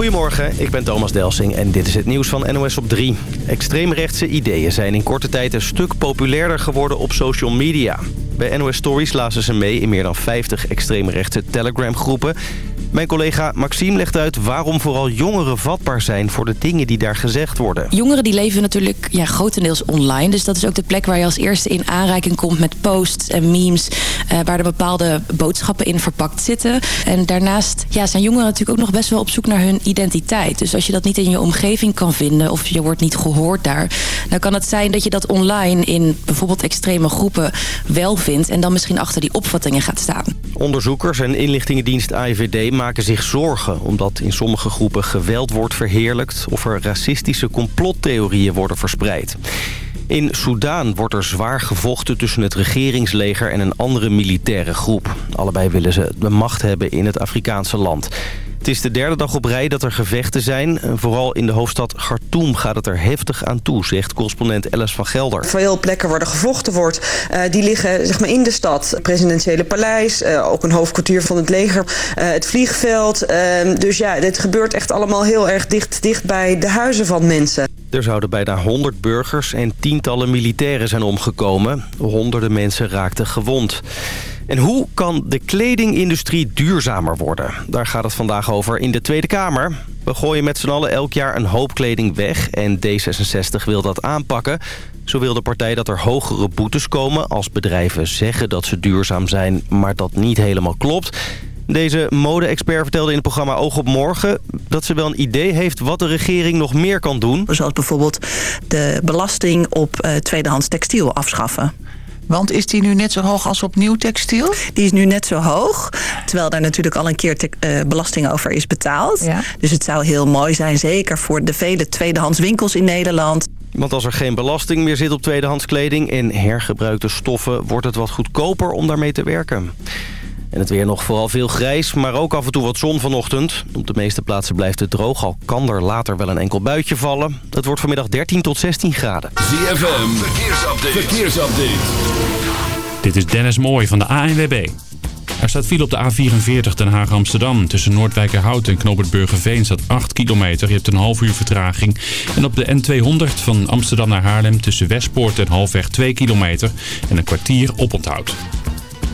Goedemorgen, ik ben Thomas Delsing en dit is het nieuws van NOS op 3. Extreemrechtse ideeën zijn in korte tijd een stuk populairder geworden op social media. Bij NOS Stories lazen ze mee in meer dan 50 extreemrechtse Telegram-groepen. Mijn collega Maxime legt uit waarom vooral jongeren vatbaar zijn voor de dingen die daar gezegd worden. Jongeren die leven natuurlijk ja, grotendeels online. Dus dat is ook de plek waar je als eerste in aanraking komt met posts en memes. Eh, waar er bepaalde boodschappen in verpakt zitten. En daarnaast ja, zijn jongeren natuurlijk ook nog best wel op zoek naar hun identiteit. Dus als je dat niet in je omgeving kan vinden of je wordt niet gehoord daar. Dan kan het zijn dat je dat online in bijvoorbeeld extreme groepen wel vindt. En dan misschien achter die opvattingen gaat staan. Onderzoekers en inlichtingendienst AIVD maken zich zorgen... omdat in sommige groepen geweld wordt verheerlijkt... of er racistische complottheorieën worden verspreid. In Soudaan wordt er zwaar gevochten tussen het regeringsleger en een andere militaire groep. Allebei willen ze de macht hebben in het Afrikaanse land. Het is de derde dag op rij dat er gevechten zijn. Vooral in de hoofdstad Khartoum gaat het er heftig aan toe, zegt correspondent Alice van Gelder. Veel plekken waar er gevochten wordt, uh, die liggen zeg maar, in de stad. Het presidentiële paleis, uh, ook een hoofdkwartier van het leger, uh, het vliegveld. Ehm, dus ja, dit gebeurt echt allemaal heel erg dicht, dicht bij de huizen van mensen. Er zouden bijna 100 burgers en tientallen militairen zijn omgekomen. Honderden mensen raakten gewond. En hoe kan de kledingindustrie duurzamer worden? Daar gaat het vandaag over in de Tweede Kamer. We gooien met z'n allen elk jaar een hoop kleding weg en D66 wil dat aanpakken. Zo wil de partij dat er hogere boetes komen als bedrijven zeggen dat ze duurzaam zijn, maar dat niet helemaal klopt. Deze mode-expert vertelde in het programma Oog op Morgen... dat ze wel een idee heeft wat de regering nog meer kan doen. Zoals bijvoorbeeld de belasting op uh, tweedehands textiel afschaffen. Want is die nu net zo hoog als op nieuw textiel? Die is nu net zo hoog. Terwijl daar natuurlijk al een keer te, uh, belasting over is betaald. Ja. Dus het zou heel mooi zijn, zeker voor de vele tweedehands winkels in Nederland. Want als er geen belasting meer zit op tweedehands kleding en hergebruikte stoffen... wordt het wat goedkoper om daarmee te werken. En het weer nog vooral veel grijs, maar ook af en toe wat zon vanochtend. Op de meeste plaatsen blijft het droog, al kan er later wel een enkel buitje vallen. Het wordt vanmiddag 13 tot 16 graden. ZFM, verkeersupdate. verkeersupdate. Dit is Dennis Mooij van de ANWB. Er staat file op de A44 Den Haag-Amsterdam. Tussen Noordwijkerhout en Knoopert staat 8 kilometer. Je hebt een half uur vertraging. En op de N200 van Amsterdam naar Haarlem tussen Westpoort en Halfweg 2 kilometer. En een kwartier oponthoud.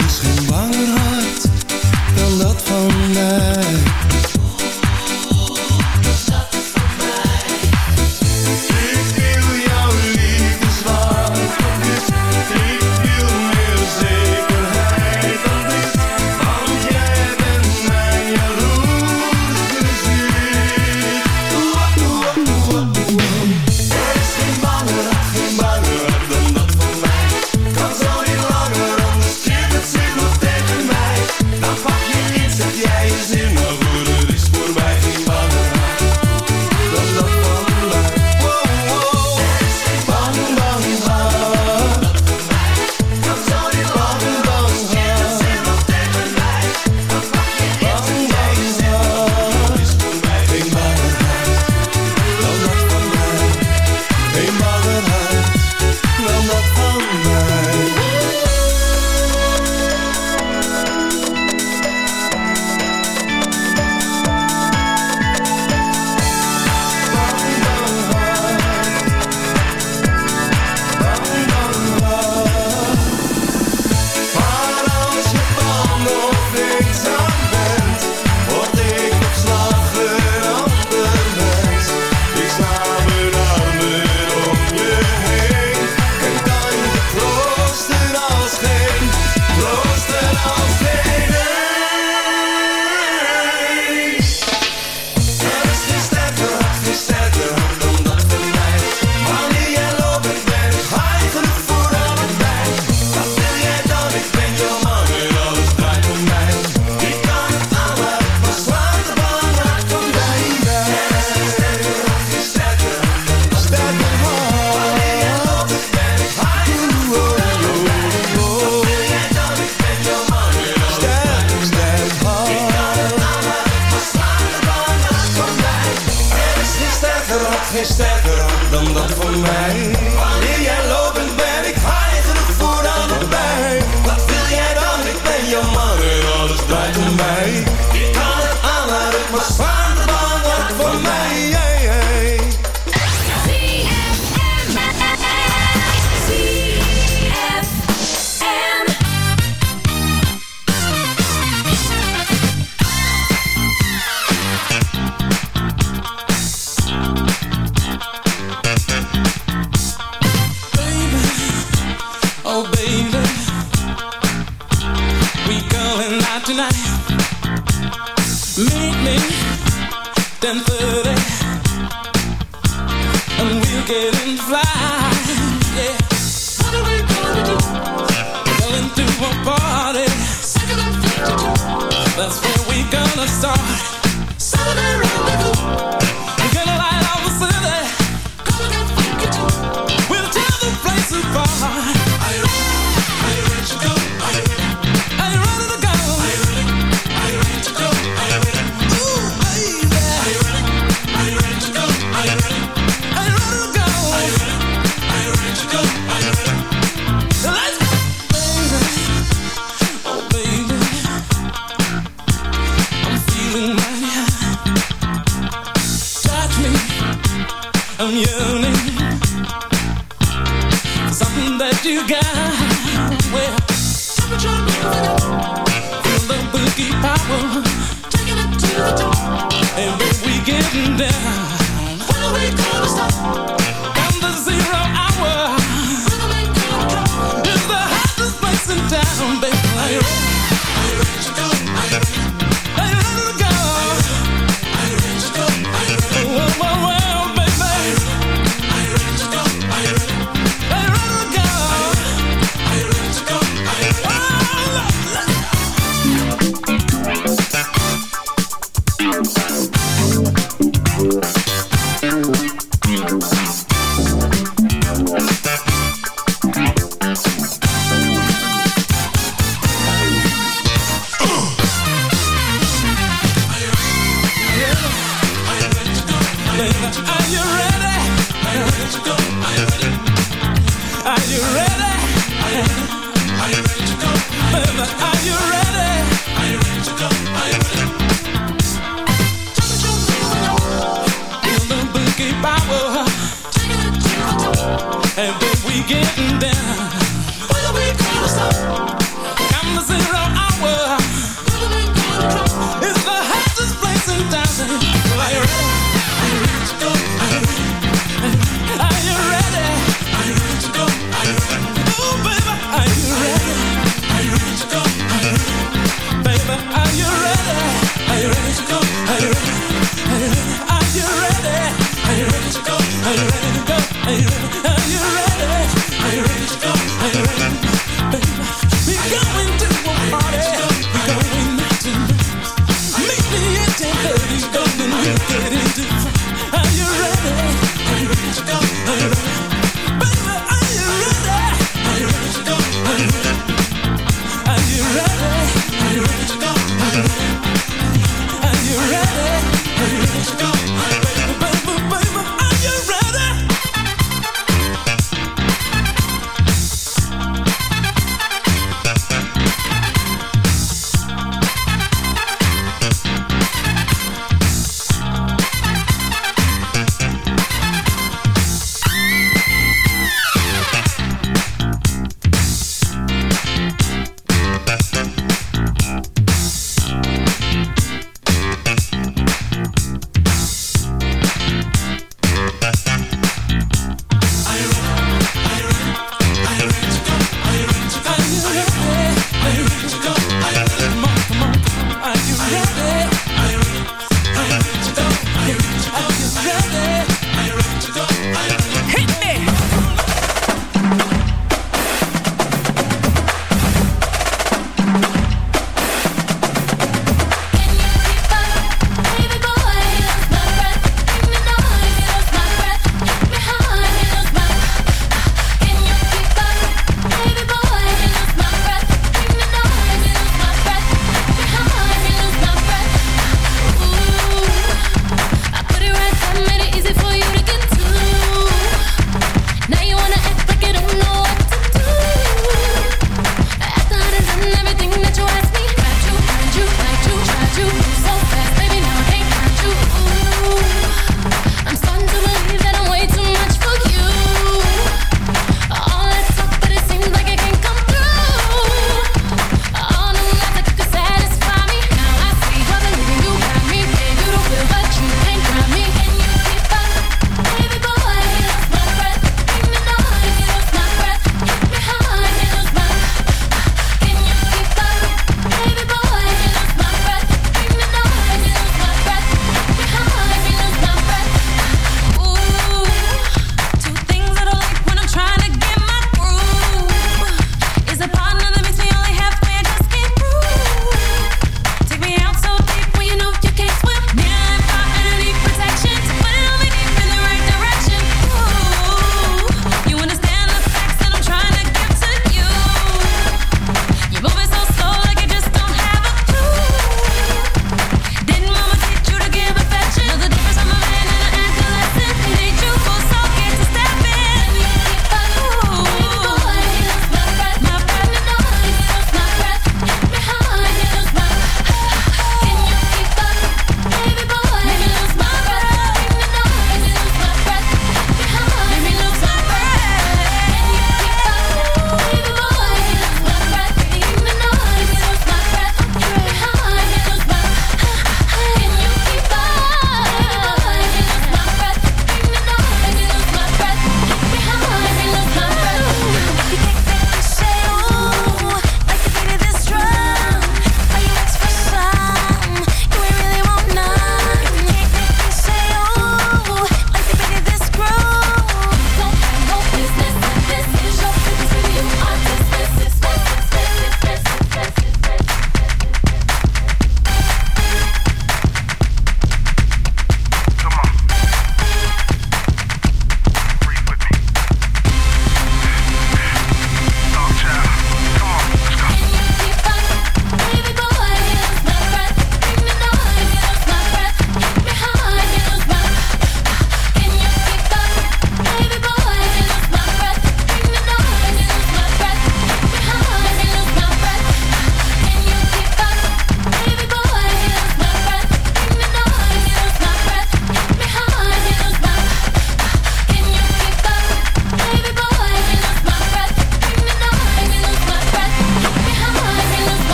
Er And we get down, when are we gonna stop?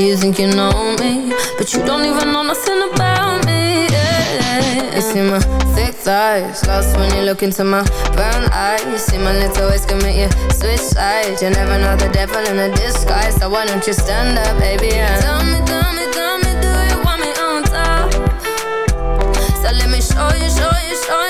Yeah, you think you know me, but you don't even know nothing about me. Yeah, you see my thick thighs, lost when you look into my brown eyes. You see my little ways make you switch sides. You never know the devil in a disguise, so why don't you stand up, baby? And tell me, tell me, tell me, do you want me on top? So let me show you, show you, show you.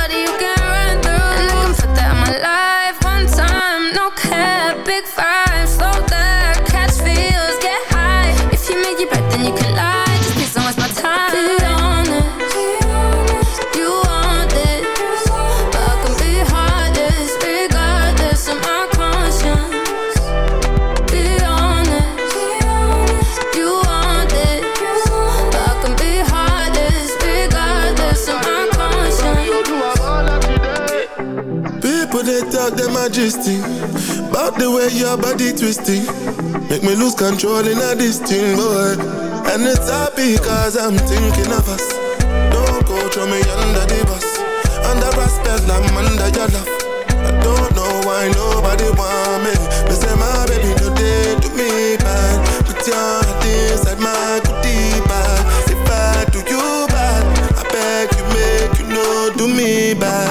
They talk them majesty About the way your body twisting. Make me lose control in a this boy And it's happy cause I'm thinking of us. Don't go throw me under the bus. Under respect, I'm under your love. I don't know why nobody want me. Me say my baby no day do me bad. Put your heart inside my goodie bag. If I do you bad I beg you make you know do me bad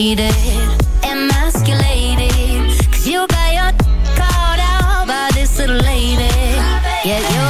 jaded, emasculated Cause you got your caught out by this little lady Yeah, you.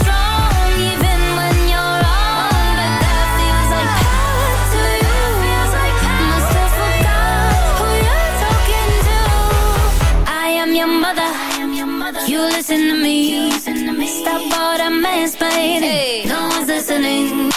You listen to me. Stop all that mansplaining. Hey. No one's listening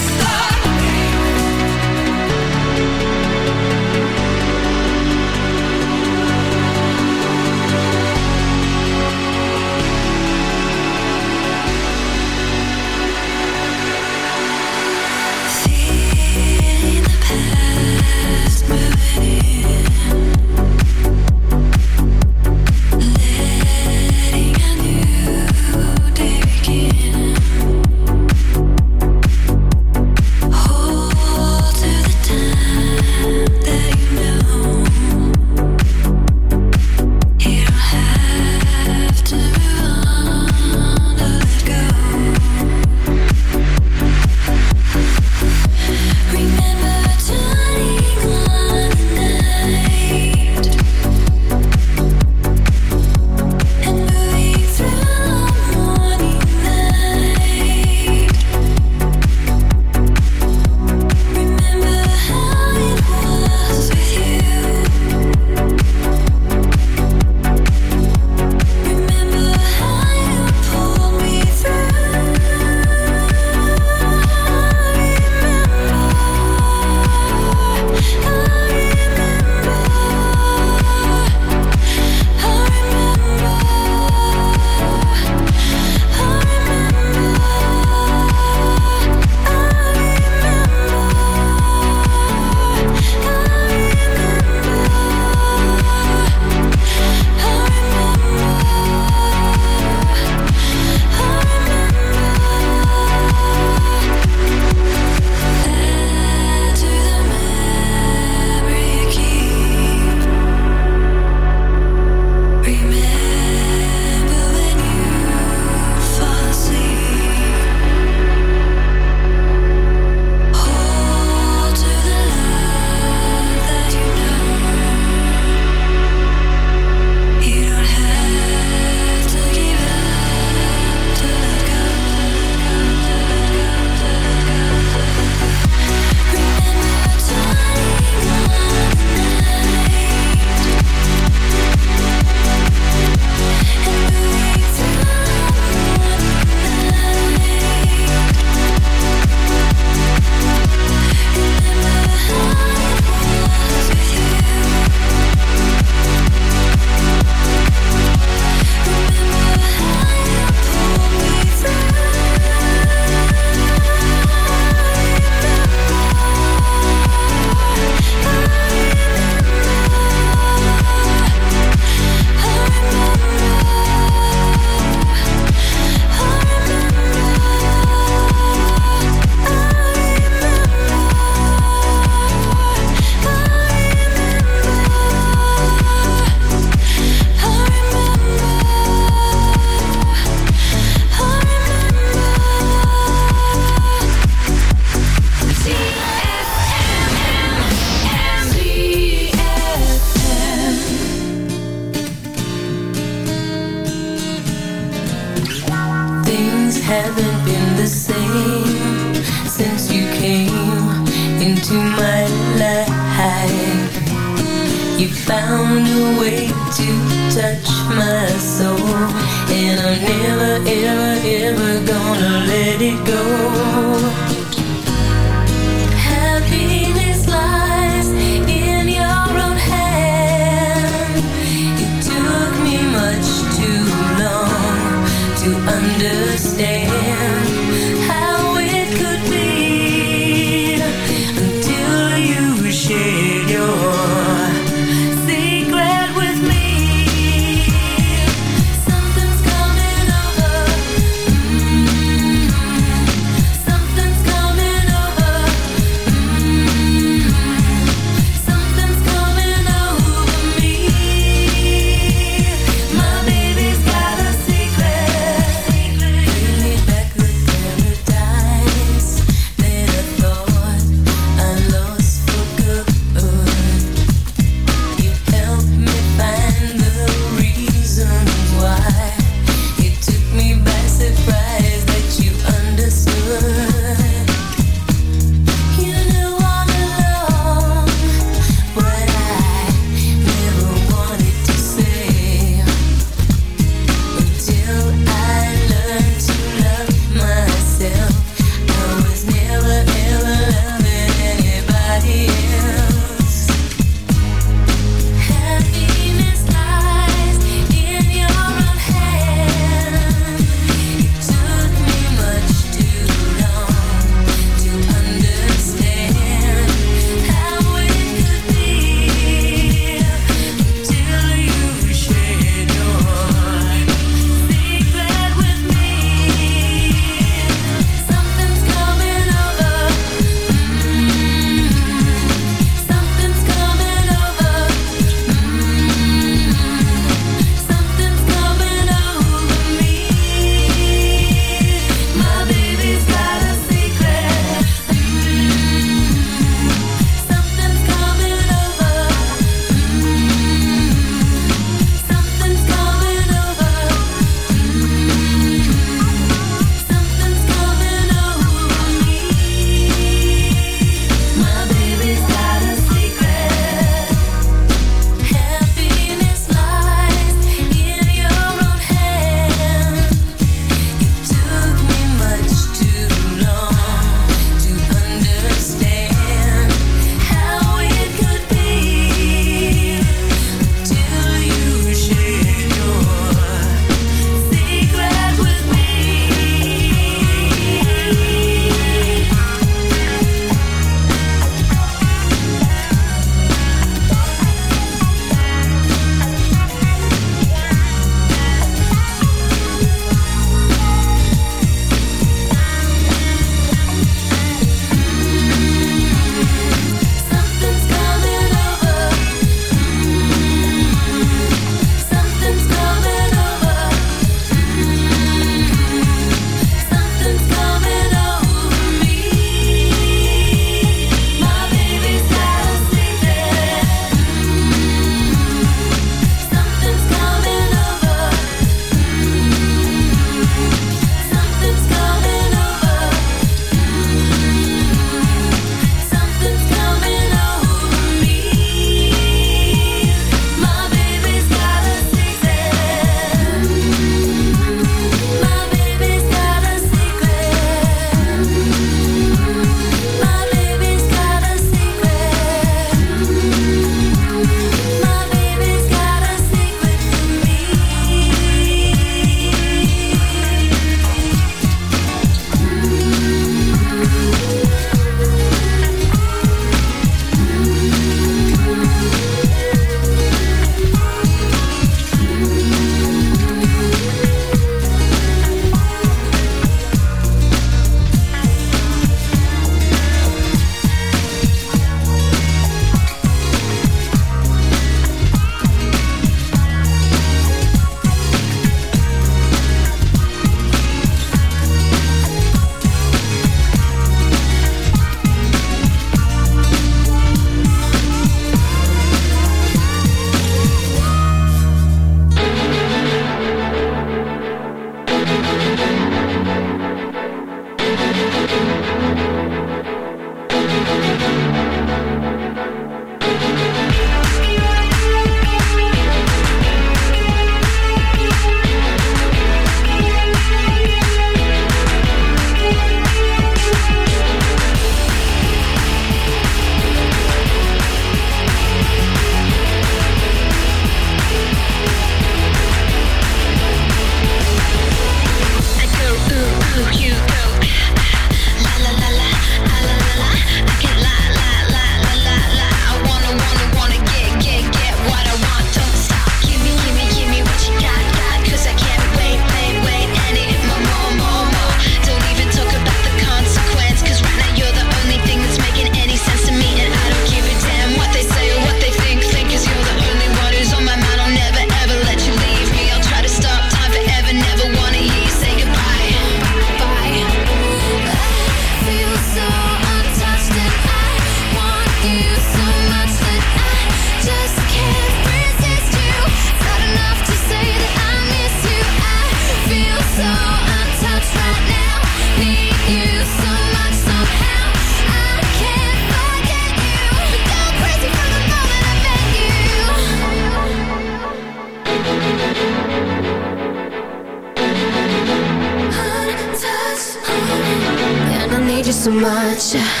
Yeah.